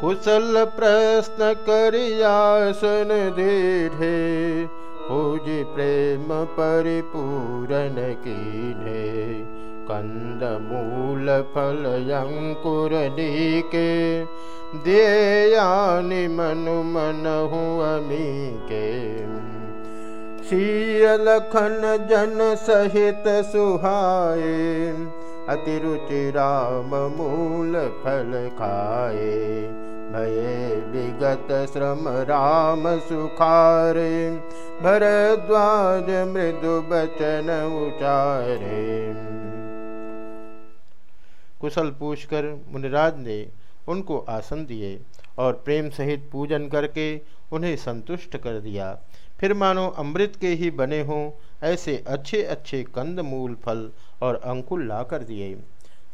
कुशल प्रश्न करियासन दीढ़े पूज प्रेम परिपूरन कीने। कंद मूल फल अंकुर के देयानि मनु मन अमी के लखन जन सहित सुहाए अति रुचि राम मूल फल खाए भये विगत श्रम राम सुखारे भरद्वाज मृदु बचन उचारे। कुशल पूछकर मुनिराज ने उनको आसन दिए और प्रेम सहित पूजन करके उन्हें संतुष्ट कर दिया। फिर मानो अमृत के ही बने हों, ऐसे अच्छे अच्छे कंद मूल फल और अंकुल ला कर दिए।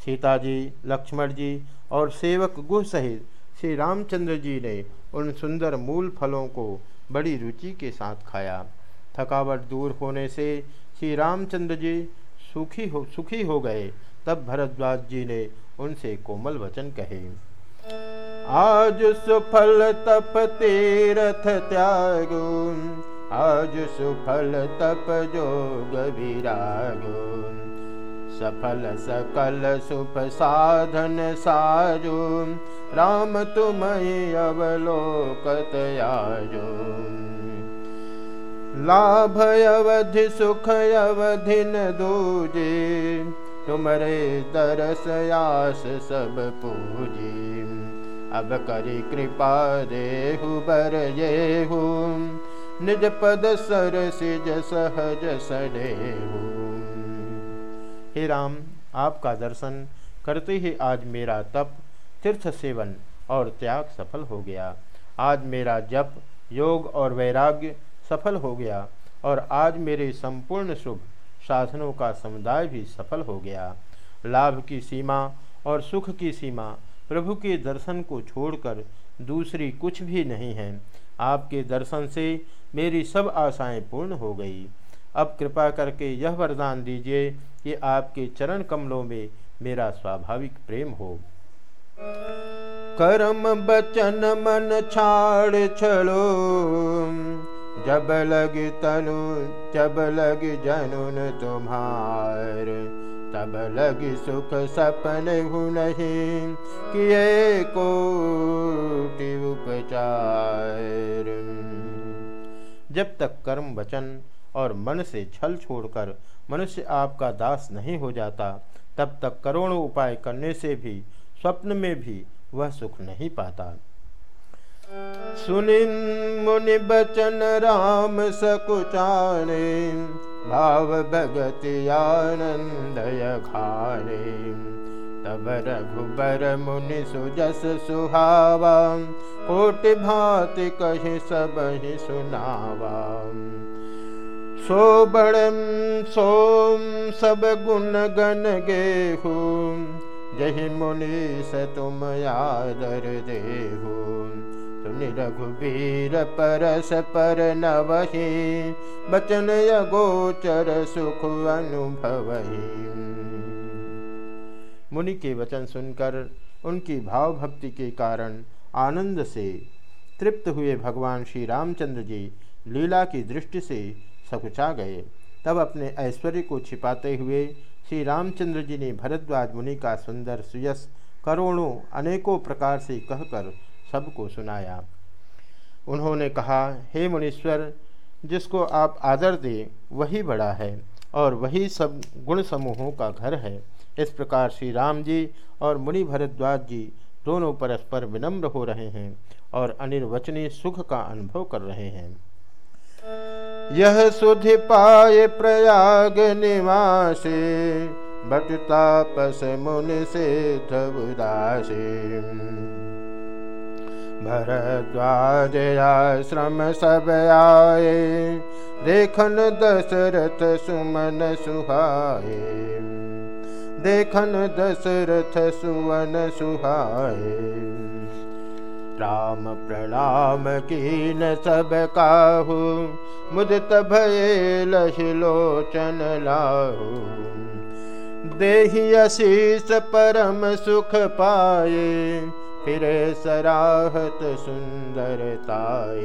सीता जी, लक्ष्मण जी और सेवक गुह सहित श्री रामचंद्र जी ने उन सुंदर मूल फलों को बड़ी रुचि के साथ खाया। थकावट दूर होने से श्री रामचंद्र जी सुखी हो सुखी हो गए। तब भरद्वाज जी ने उनसे कोमल वचन कहे, आज सुफल तप तीरथ त्यागो आज सुफल तप जोग विरागो सफल सकल सुख साधन साजो। राम तुम अवलोकत आजो लाभ अवधि, सुख अवधि न दूजे। तुमरे दरस आस सब पूजी। अब करी कृपा देहु, बर येहु निज पद सर सिज सहज सडेहु हे राम, आपका दर्शन करते ही आज मेरा तप, तीर्थ सेवन और त्याग सफल हो गया। आज मेरा जप, योग और वैराग्य सफल हो गया और आज मेरे संपूर्ण शुभ साधनों का समुदाय भी सफल हो गया। लाभ की सीमा और सुख की सीमा प्रभु के दर्शन को छोड़कर दूसरी कुछ भी नहीं है। आपके दर्शन से मेरी सब आशाएँ पूर्ण हो गई। अब कृपा करके यह वरदान दीजिए कि आपके चरण कमलों में मेरा स्वाभाविक प्रेम हो। कर्म बचन मन छाड़ छड़ो, जब लग तनु, जब लग जनुन तुम्हार, तब लगी सुख सपन हु नहीं किए कोटि उपचार। जब तक कर्म वचन और मन से छल छोड़कर मनुष्य आपका दास नहीं हो जाता, तब तक करोड़ों उपाय करने से भी, स्वप्न में भी वह सुख नहीं पाता। सुनिन मुनि बचन राम सकुचाने, भाव भगत आनंदय खाने तब रघुबर मुनि सुजस सुहावा, कोटि भाति कही सब ही सुनावा। सो बड़म सोम, सब गुण गण गेहू, जही स तुम आदर देहू। सुनि रघुबीर परस पर नवही, बचन गोचर सुख अनुभव मुनि के वचन सुनकर उनकी भाव भक्ति के कारण आनंद से तृप्त हुए भगवान श्री रामचंद्र जी लीला की दृष्टि से सकुचा गए। तब अपने ऐश्वर्य को छिपाते हुए श्री रामचंद्र जी ने भरद्वाज मुनि का सुंदर सुयस करोड़ों अनेकों प्रकार से कहकर सबको सुनाया। उन्होंने कहा, हे मुनीश्वर, जिसको आप आदर दें, वही बड़ा है और वही सब गुण समूहों का घर है। इस प्रकार श्री राम जी और मुनि भरद्वाज जी दोनों परस्पर विनम्र हो रहे हैं और अनिर्वचनीय सुख का अनुभव कर रहे हैं। यह सुधि पाए प्रयाग निवासे, बट तापस मुनि से भरद्वाज आश्रम सब आए, देखन दशरथ सुमन सुहाए। देखन दशरथ सुवन सुहाए। राम प्रणाम कीन सब काहू, मुदित भये लहिलोचन लाहू। देही परम सुख पाए, फिर सराहत सुंदरताए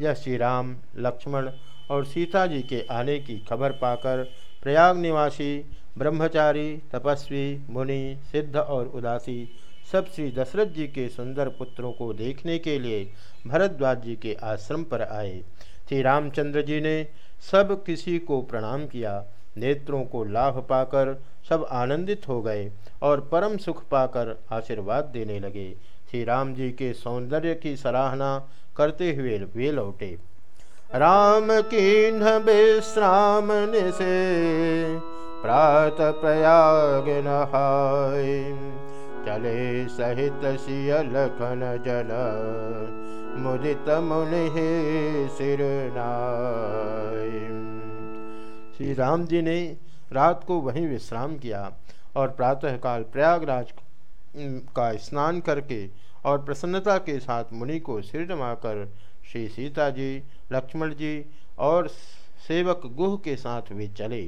यह श्री राम लक्ष्मण और सीता जी के आने की खबर पाकर प्रयाग निवासी ब्रह्मचारी, तपस्वी, मुनि, सिद्ध और उदासी सब श्री दशरथ जी के सुंदर पुत्रों को देखने के लिए भरद्वाज जी के आश्रम पर आए। श्री रामचंद्र जी ने सब किसी को प्रणाम किया। नेत्रों को लाभ पाकर सब आनंदित हो गए और परम सुख पाकर आशीर्वाद देने लगे। श्री राम जी के सौंदर्य की सराहना करते हुए वे लौटे। राम की विश्राम से प्रात प्रयाग नहाय चले सहित खन जल, मुदित मुनि सिर श्री राम जी ने रात को वहीं विश्राम किया और प्रातःकाल प्रयागराज का स्नान करके और प्रसन्नता के साथ मुनि को सिर नमाकर श्री सीता जी, लक्ष्मण जी और सेवक गुह के साथ वे चले।